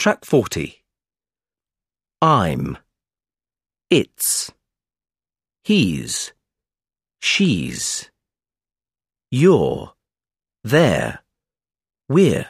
Track 40. I'm. It's. He's. She's. You're. There. We're.